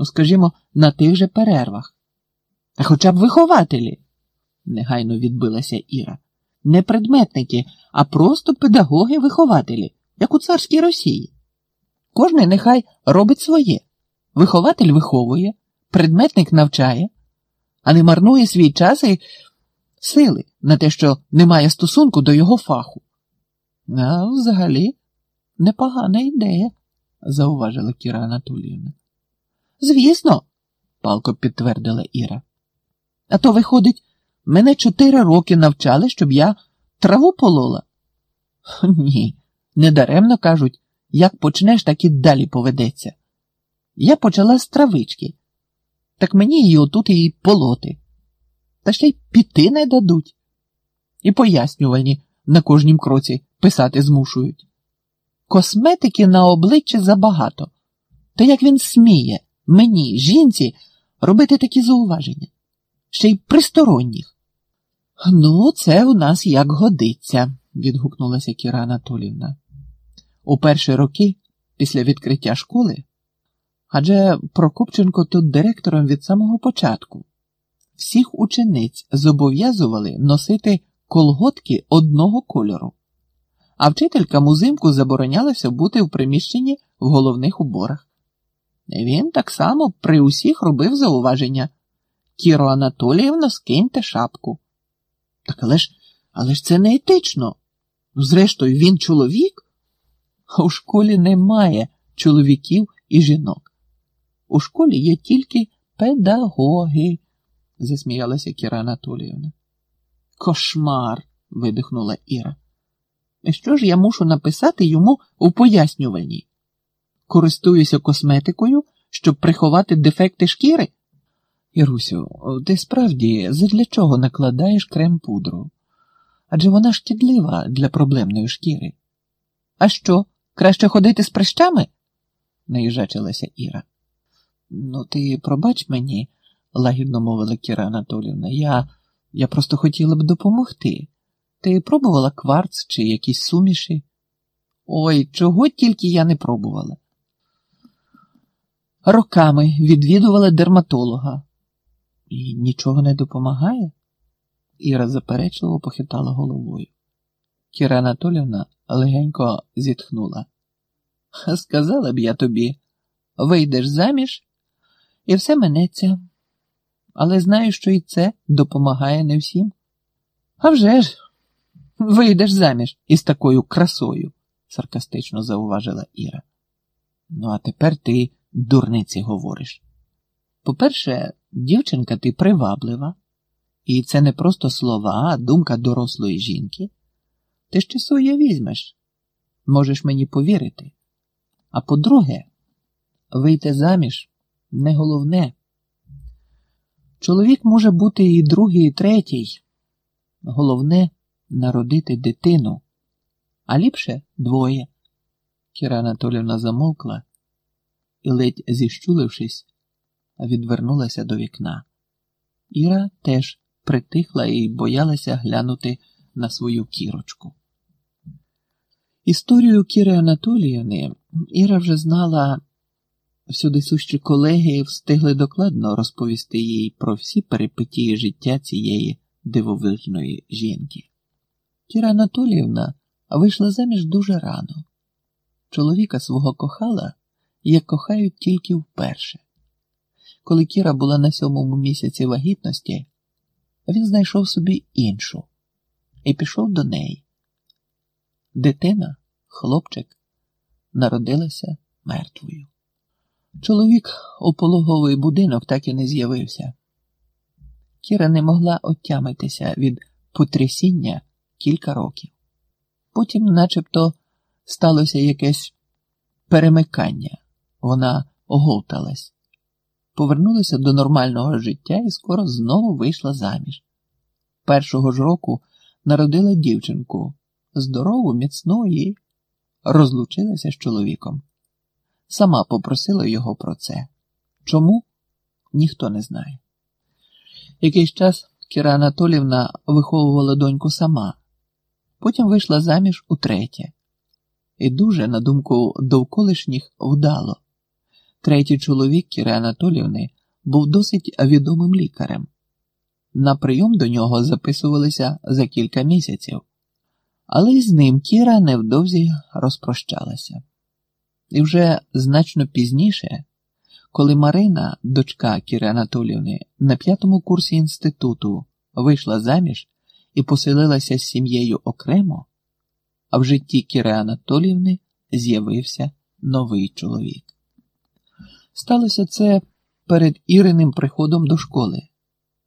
Ну, скажімо, на тих же перервах. А хоча б вихователі, негайно відбилася Іра. Не предметники, а просто педагоги-вихователі, як у царській Росії. Кожний нехай робить своє. Вихователь виховує, предметник навчає, а не марнує свій час і сили на те, що немає стосунку до його фаху. А взагалі непогана ідея, зауважила Кіра Анатоліївна. Звісно, палко підтвердила Іра. А то, виходить, мене чотири роки навчали, щоб я траву полола. Ні, недаремно кажуть, як почнеш, так і далі поведеться. Я почала з травички, так мені її отут і полоти. Та ще й піти не дадуть. І пояснювальні на кожнім кроці писати змушують. Косметики на обличчі забагато. То як він сміє мені, жінці, робити такі зауваження, ще й присторонніх. Ну, це у нас як годиться, відгукнулася Кіра Анатолівна. У перші роки після відкриття школи, адже Прокопченко тут директором від самого початку, всіх учениць зобов'язували носити колготки одного кольору, а вчителькам узимку заборонялося бути в приміщенні в головних уборах. Він так само при усіх робив зауваження Кіро Анатоліївна, скиньте шапку. Так але ж, але ж це не етично. Ну, Зрештою, він чоловік. А у школі немає чоловіків і жінок. У школі є тільки педагоги, засміялася Кіра Анатоліївна. Кошмар. видихнула Іра. І що ж я мушу написати йому у пояснювальній? Користуюся косметикою, щоб приховати дефекти шкіри? Ірусю, ти справді задля чого накладаєш крем пудру? Адже вона шкідлива для проблемної шкіри. А що, краще ходити з прищами? наїжачилася Іра. Ну, ти пробач мені, лагідно мовила Кіра Анатолівна, я я просто хотіла б допомогти. Ти пробувала кварц чи якісь суміші? Ой, чого тільки я не пробувала. Роками відвідувала дерматолога. І нічого не допомагає? Іра заперечливо похитала головою. Кіра Анатолівна легенько зітхнула. Сказала б я тобі, вийдеш заміж, і все минеться. Але знаю, що і це допомагає не всім. «А вже ж, вийдеш заміж із такою красою, саркастично зауважила Іра. Ну, а тепер ти дурниці говориш. По-перше, дівчинка ти приваблива, і це не просто слова, а думка дорослої жінки. Ти ще своє візьмеш, можеш мені повірити. А по-друге, вийти заміж не головне. Чоловік може бути і другий, і третій. Головне народити дитину, а ліпше двоє. Кіра Анатолівна замовкла і, ледь зіщулившись, відвернулася до вікна. Іра теж притихла і боялася глянути на свою кірочку. Історію Кіри Анатоліївни Іра вже знала, всюди сущі колеги встигли докладно розповісти їй про всі перипетії життя цієї дивовижної жінки. Кіра Анатоліївна вийшла заміж дуже рано. Чоловіка свого кохала, як кохають тільки вперше. Коли Кіра була на сьомому місяці вагітності, він знайшов собі іншу і пішов до неї. Дитина, хлопчик, народилася мертвою. Чоловік у пологовий будинок так і не з'явився. Кіра не могла отямитися від потрясіння кілька років. Потім, начебто, сталося якесь перемикання. Вона оговталась, повернулася до нормального життя і скоро знову вийшла заміж. Першого ж року народила дівчинку здорову, міцну і розлучилася з чоловіком. Сама попросила його про це. Чому? Ніхто не знає. Якийсь час Кіра Анатолівна виховувала доньку сама, потім вийшла заміж утретє. І дуже, на думку довколишніх, вдало. Третій чоловік Кіри Анатоліївни був досить відомим лікарем. На прийом до нього записувалися за кілька місяців, але й з ним Кіра невдовзі розпрощалася. І вже значно пізніше, коли Марина, дочка Кіри Анатоліївни, на п'ятому курсі інституту вийшла заміж і поселилася з сім'єю окремо, а в житті Кіри Анатоліївни з'явився новий чоловік. Сталося це перед Іриним приходом до школи.